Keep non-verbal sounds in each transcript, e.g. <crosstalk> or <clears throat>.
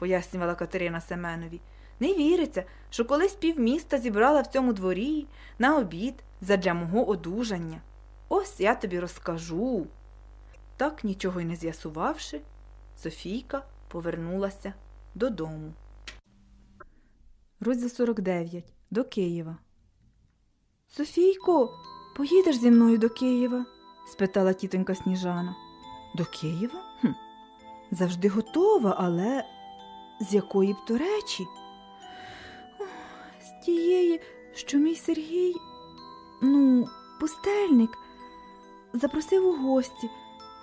пояснювала Катерина Семенові. Не віриться, що колись півміста зібрала в цьому дворі на обід задля мого одужання. Ось я тобі розкажу. Так, нічого й не з'ясувавши, Софійка повернулася додому. Розділ 49. До Києва. Софійко, поїдеш зі мною до Києва? спитала тітонька Сніжана. До Києва? Хм. Завжди готова, але з якої б то речі? О, з тієї, що мій Сергій, ну, пустельник, запросив у гості,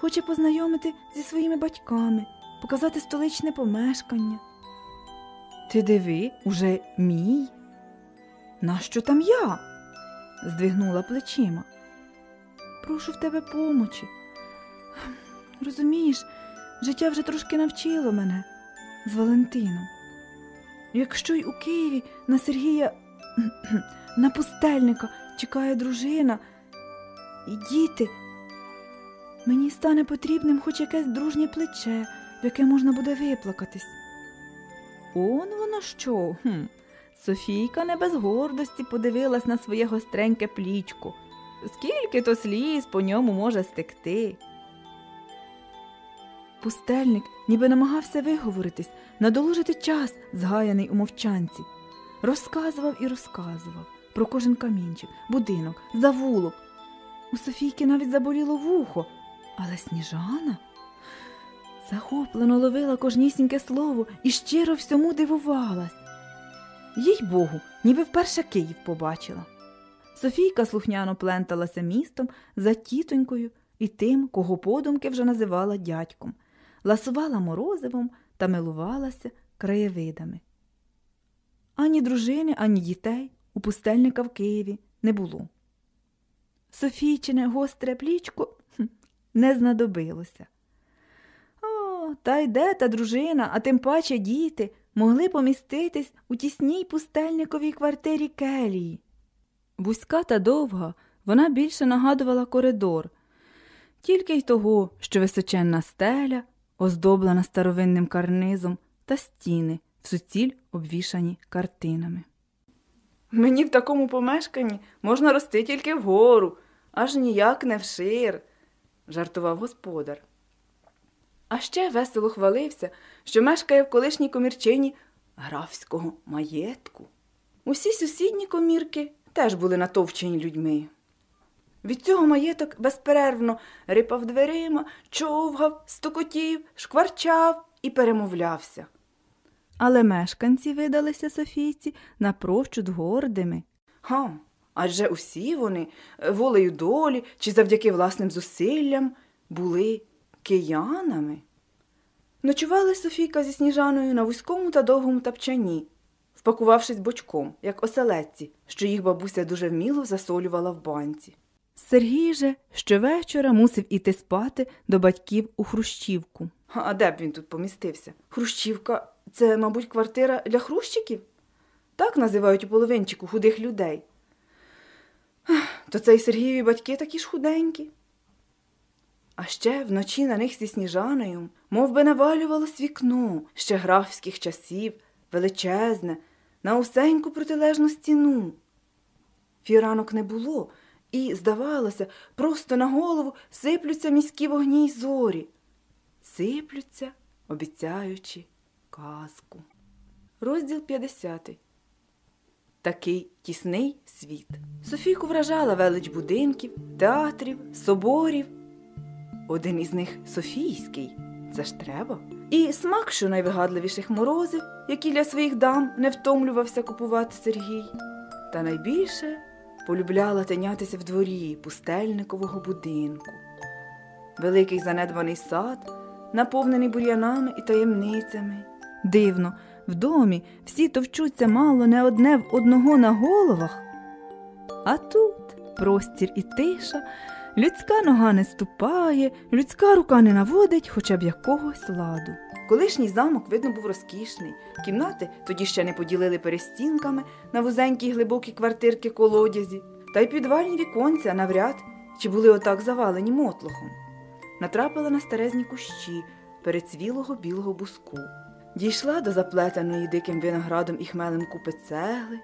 хоче познайомити зі своїми батьками, показати столичне помешкання. Ти диви, уже мій? Нащо там я? здвигнула плечима. Прошу в тебе помочі. Розумієш, життя вже трошки навчило мене з Валентином. Якщо й у Києві на Сергія, <clears throat> на пустельника чекає дружина і діти, мені стане потрібним хоч якесь дружнє плече, в яке можна буде виплакатись. Он воно що? Хм. Софійка не без гордості подивилась на своє гостреньке плічко. Скільки то сліз по ньому може стекти. Пустельник ніби намагався виговоритись, надолужити час, згаяний у мовчанці. Розказував і розказував про кожен камінчик, будинок, завулок. У Софійки навіть заболіло вухо, але сніжана захоплено ловила кожнісіньке слово і щиро всьому дивувалась. Їй богу, ніби вперше Київ побачила. Софійка слухняно пленталася містом за тітонькою і тим, кого подумки вже називала дядьком, ласувала морозивом та милувалася краєвидами. Ані дружини, ані дітей у пустельника в Києві не було. Софійчине гостре плічко не знадобилося. О, та й де та дружина, а тим паче діти могли поміститись у тісній пустельниковій квартирі келії. Вузька та довга, вона більше нагадувала коридор, тільки й того, що височенна стеля, оздоблена старовинним карнизом, та стіни в суціль обвішані картинами. Мені в такому помешканні можна рости тільки вгору, аж ніяк не вшир, жартував господар. А ще весело хвалився, що мешкає в колишній комірчині графського маєтку. Усі сусідні комірки теж були натовчені людьми. Від цього маєток безперервно рипав дверима, човгав, стокотів, шкварчав і перемовлявся. Але мешканці видалися Софійці напрочуд гордими. Га, адже усі вони, волею долі чи завдяки власним зусиллям, були киянами. Ночували Софійка зі сніжаною на вузькому та довгому тапчані, впакувавшись бочком, як оселедці, що їх бабуся дуже вміло засолювала в банці. Сергій же щовечора мусив іти спати до батьків у Хрущівку. А де б він тут помістився? Хрущівка це, мабуть, квартира для хрущиків? Так називають у половинчику худих людей. То це й Сергієві батьки такі ж худенькі. А ще вночі на них зі сніжаною мов би навалювалось вікно ще графських часів, величезне, на усеньку протилежну стіну. Фіранок не було, і, здавалося, просто на голову сиплються міські вогні й зорі, сиплються, обіцяючи казку. Розділ 50 Такий тісний світ. Софійку вражала велич будинків, театрів, соборів. Один із них Софійський, це ж треба. І смак що найвигадливіших морозив, які для своїх дам не втомлювався купувати Сергій. Та найбільше полюбляла тинятися в дворі пустельникового будинку. Великий занедбаний сад, наповнений бур'янами і таємницями. Дивно, в домі всі товчуться мало не одне в одного на головах. А тут простір і тиша, людська нога не ступає, людська рука не наводить хоча б якогось ладу. Колишній замок, видно, був розкішний. Кімнати тоді ще не поділили перестінками на вузенькій глибокі квартирки колодязі, та й підвальні віконця навряд чи були отак завалені мотлохом. Натрапила на старезні кущі перецвілого білого буску. Дійшла до заплетеної диким виноградом і хмелем купи цегли,